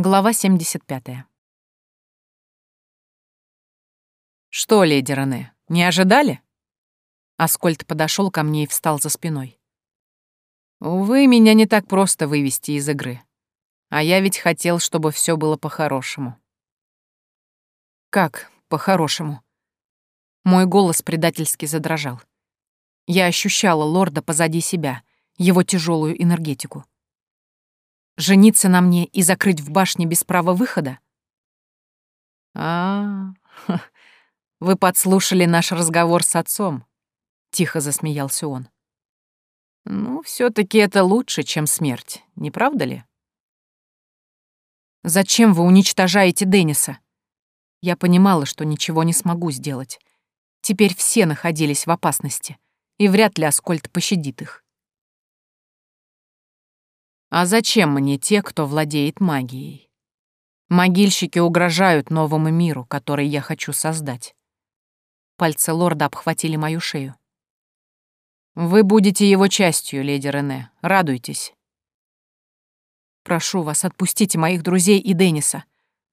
Глава 75. «Что, леди Рене, не ожидали?» Аскольд подошел ко мне и встал за спиной. «Увы, меня не так просто вывести из игры. А я ведь хотел, чтобы все было по-хорошему». «Как по-хорошему?» Мой голос предательски задрожал. Я ощущала лорда позади себя, его тяжелую энергетику. Жениться на мне и закрыть в башне без права выхода? А, -а, -а вы подслушали наш разговор с отцом, тихо засмеялся он. Ну, все таки это лучше, чем смерть, не правда ли? Зачем вы уничтожаете Денниса? Я понимала, что ничего не смогу сделать. Теперь все находились в опасности, и вряд ли Аскольд пощадит их. А зачем мне те, кто владеет магией? Могильщики угрожают новому миру, который я хочу создать. Пальцы лорда обхватили мою шею. Вы будете его частью, леди Рене. Радуйтесь. Прошу вас, отпустите моих друзей и Денниса,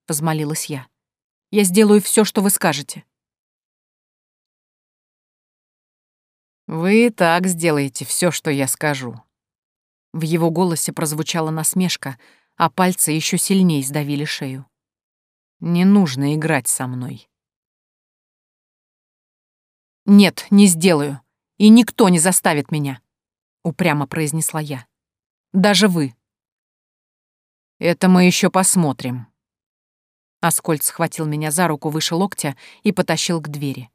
возмолилась я. Я сделаю все, что вы скажете. Вы и так сделаете все, что я скажу, в его голосе прозвучала насмешка, а пальцы еще сильнее сдавили шею. «Не нужно играть со мной». «Нет, не сделаю. И никто не заставит меня», — упрямо произнесла я. «Даже вы». «Это мы еще посмотрим». Аскольд схватил меня за руку выше локтя и потащил к двери.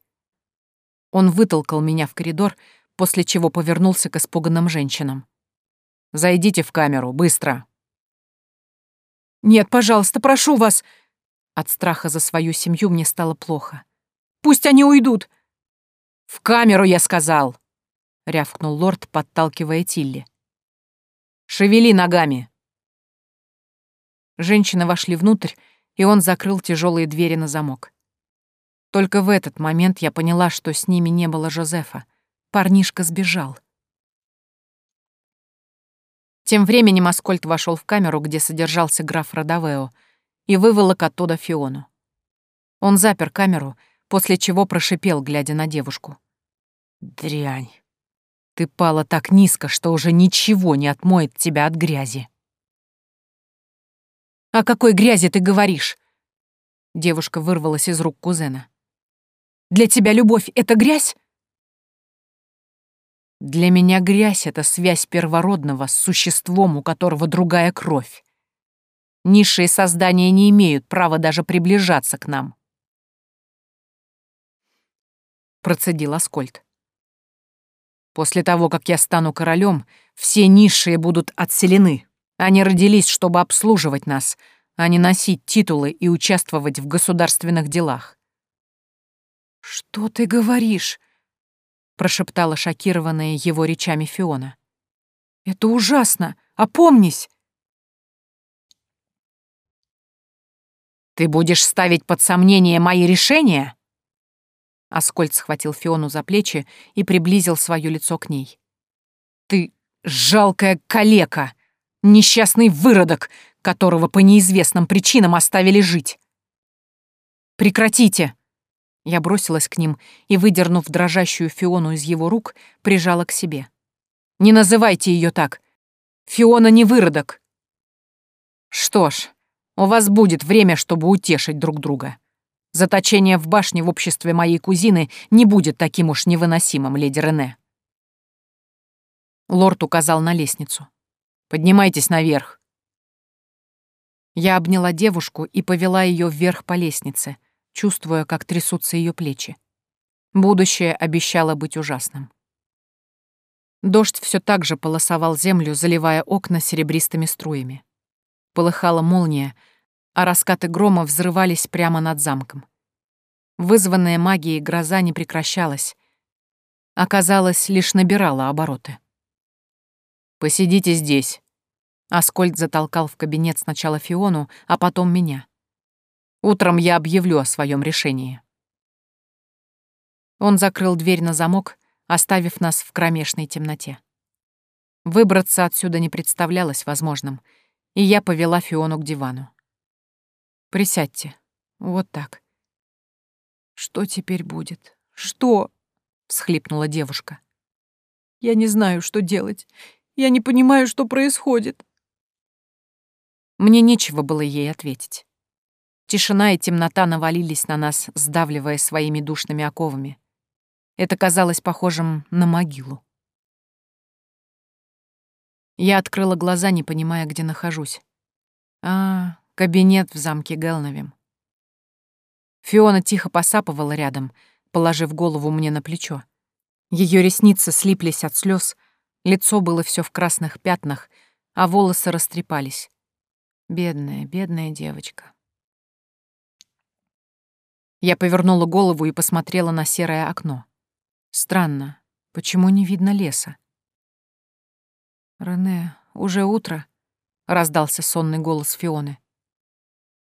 Он вытолкал меня в коридор, после чего повернулся к испуганным женщинам. Зайдите в камеру, быстро!» «Нет, пожалуйста, прошу вас!» От страха за свою семью мне стало плохо. «Пусть они уйдут!» «В камеру, я сказал!» — рявкнул лорд, подталкивая Тилли. «Шевели ногами!» Женщины вошли внутрь, и он закрыл тяжелые двери на замок. Только в этот момент я поняла, что с ними не было Жозефа. Парнишка сбежал. Тем временем Аскольд вошел в камеру, где содержался граф Родовео, и выволок оттуда Фиону. Он запер камеру, после чего прошипел, глядя на девушку. «Дрянь, ты пала так низко, что уже ничего не отмоет тебя от грязи». «О какой грязи ты говоришь?» Девушка вырвалась из рук кузена. «Для тебя любовь — это грязь?» Для меня грязь — это связь первородного с существом, у которого другая кровь. Низшие создания не имеют права даже приближаться к нам. Процедил Аскольд. После того, как я стану королем, все низшие будут отселены. Они родились, чтобы обслуживать нас, а не носить титулы и участвовать в государственных делах. «Что ты говоришь?» Прошептала шокированная его речами Фиона. «Это ужасно! Опомнись!» «Ты будешь ставить под сомнение мои решения?» Аскольд схватил Фиону за плечи и приблизил свое лицо к ней. «Ты жалкая калека, несчастный выродок, которого по неизвестным причинам оставили жить!» «Прекратите!» Я бросилась к ним и, выдернув дрожащую Фиону из его рук, прижала к себе. «Не называйте ее так! Фиона не выродок!» «Что ж, у вас будет время, чтобы утешить друг друга. Заточение в башне в обществе моей кузины не будет таким уж невыносимым, леди Рене». Лорд указал на лестницу. «Поднимайтесь наверх». Я обняла девушку и повела ее вверх по лестнице — чувствуя, как трясутся ее плечи. Будущее обещало быть ужасным. Дождь все так же полосовал землю, заливая окна серебристыми струями. Полыхала молния, а раскаты грома взрывались прямо над замком. Вызванная магией гроза не прекращалась. Оказалось, лишь набирала обороты. «Посидите здесь». Аскольд затолкал в кабинет сначала Фиону, а потом меня. Утром я объявлю о своем решении». Он закрыл дверь на замок, оставив нас в кромешной темноте. Выбраться отсюда не представлялось возможным, и я повела Фиону к дивану. Присядьте. Вот так. Что теперь будет? Что? всхлипнула девушка. Я не знаю, что делать. Я не понимаю, что происходит. Мне нечего было ей ответить. Тишина и темнота навалились на нас, сдавливая своими душными оковами. Это казалось похожим на могилу. Я открыла глаза, не понимая, где нахожусь. А, кабинет в замке Гелновим. Фиона тихо посапывала рядом, положив голову мне на плечо. Ее ресницы слиплись от слез, лицо было все в красных пятнах, а волосы растрепались. Бедная, бедная девочка. Я повернула голову и посмотрела на серое окно. Странно, почему не видно леса? «Рене, уже утро», — раздался сонный голос Фионы.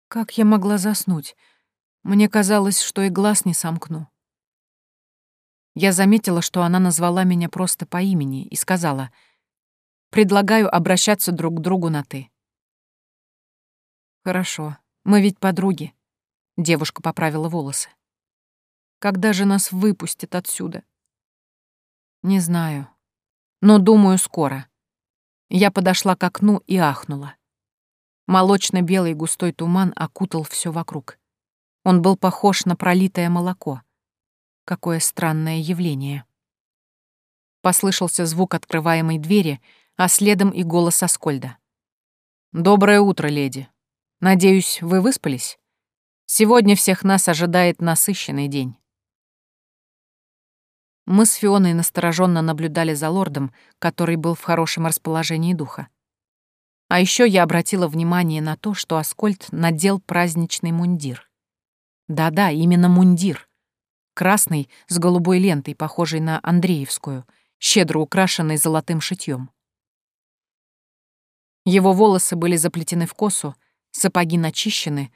«Как я могла заснуть? Мне казалось, что и глаз не сомкну». Я заметила, что она назвала меня просто по имени и сказала, «Предлагаю обращаться друг к другу на «ты». «Хорошо, мы ведь подруги», — девушка поправила волосы. «Когда же нас выпустят отсюда?» «Не знаю, но думаю, скоро». Я подошла к окну и ахнула. Молочно-белый густой туман окутал все вокруг. Он был похож на пролитое молоко. Какое странное явление. Послышался звук открываемой двери, а следом и голос Аскольда. «Доброе утро, леди. Надеюсь, вы выспались? Сегодня всех нас ожидает насыщенный день». Мы с Фионой настороженно наблюдали за лордом, который был в хорошем расположении духа. А еще я обратила внимание на то, что Аскольд надел праздничный мундир. Да-да, именно мундир. Красный, с голубой лентой, похожей на Андреевскую, щедро украшенной золотым шитьем. Его волосы были заплетены в косу, сапоги начищены,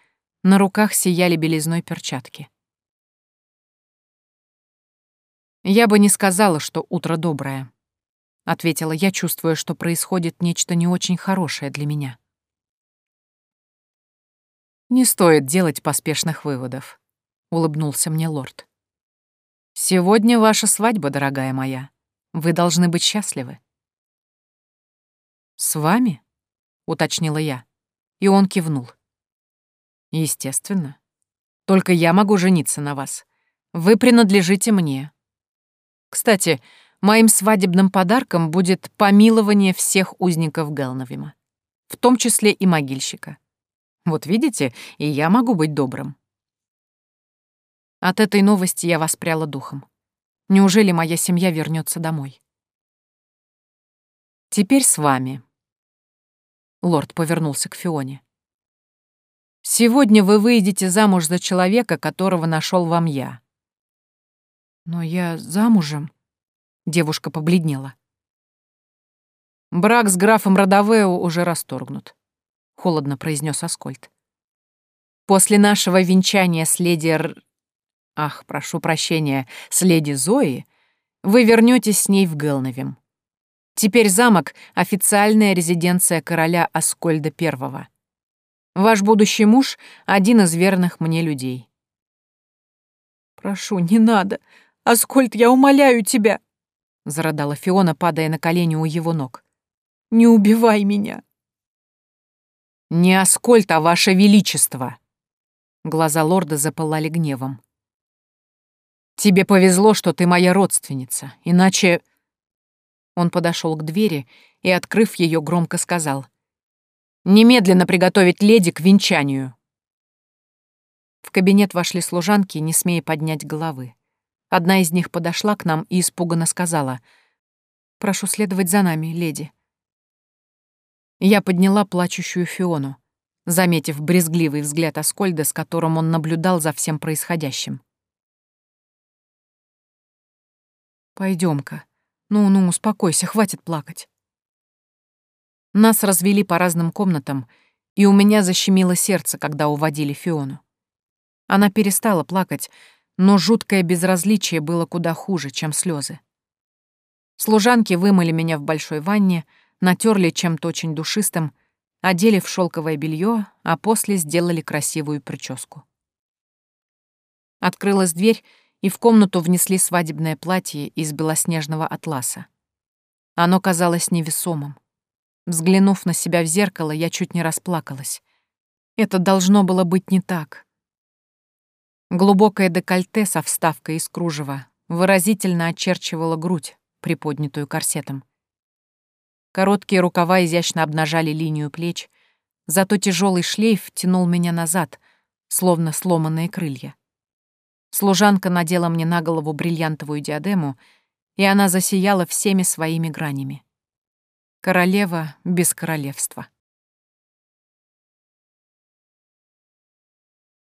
на руках сияли белизной перчатки. «Я бы не сказала, что утро доброе», — ответила я, чувствуя, что происходит нечто не очень хорошее для меня. «Не стоит делать поспешных выводов», — улыбнулся мне лорд. «Сегодня ваша свадьба, дорогая моя. Вы должны быть счастливы». «С вами?» — уточнила я, и он кивнул. «Естественно. Только я могу жениться на вас. Вы принадлежите мне, кстати, моим свадебным подарком будет помилование всех узников Гелновима, в том числе и могильщика. Вот видите, и я могу быть добрым. От этой новости я воспряла духом. Неужели моя семья вернется домой? Теперь с вами. Лорд повернулся к Фионе. Сегодня вы выйдете замуж за человека, которого нашел вам я. «Но я замужем», — девушка побледнела. «Брак с графом Родовео уже расторгнут», — холодно произнес Аскольд. «После нашего венчания с леди Р... Ах, прошу прощения, с леди Зои, вы вернетесь с ней в Гелновим. Теперь замок — официальная резиденция короля Аскольда I. Ваш будущий муж — один из верных мне людей». «Прошу, не надо. «Аскольд, я умоляю тебя!» — зарыдала Фиона, падая на колени у его ног. «Не убивай меня!» «Не Аскольд, а Ваше Величество!» Глаза лорда запылали гневом. «Тебе повезло, что ты моя родственница, иначе...» Он подошел к двери и, открыв ее, громко сказал. «Немедленно приготовить леди к венчанию!» В кабинет вошли служанки, не смея поднять головы. Одна из них подошла к нам и испуганно сказала. «Прошу следовать за нами, леди». Я подняла плачущую Фиону, заметив брезгливый взгляд Аскольда, с которым он наблюдал за всем происходящим. Пойдем-ка. Ну-ну, успокойся, хватит плакать». Нас развели по разным комнатам, и у меня защемило сердце, когда уводили Фиону. Она перестала плакать, но жуткое безразличие было куда хуже, чем слезы. Служанки вымыли меня в большой ванне, натерли чем-то очень душистым, одели в шелковое белье, а после сделали красивую прическу. Открылась дверь, и в комнату внесли свадебное платье из белоснежного атласа. Оно казалось невесомым. Взглянув на себя в зеркало, я чуть не расплакалась. Это должно было быть не так. Глубокое декольте со вставкой из кружева выразительно очерчивало грудь, приподнятую корсетом. Короткие рукава изящно обнажали линию плеч, зато тяжелый шлейф тянул меня назад, словно сломанные крылья. Служанка надела мне на голову бриллиантовую диадему, и она засияла всеми своими гранями. Королева без королевства.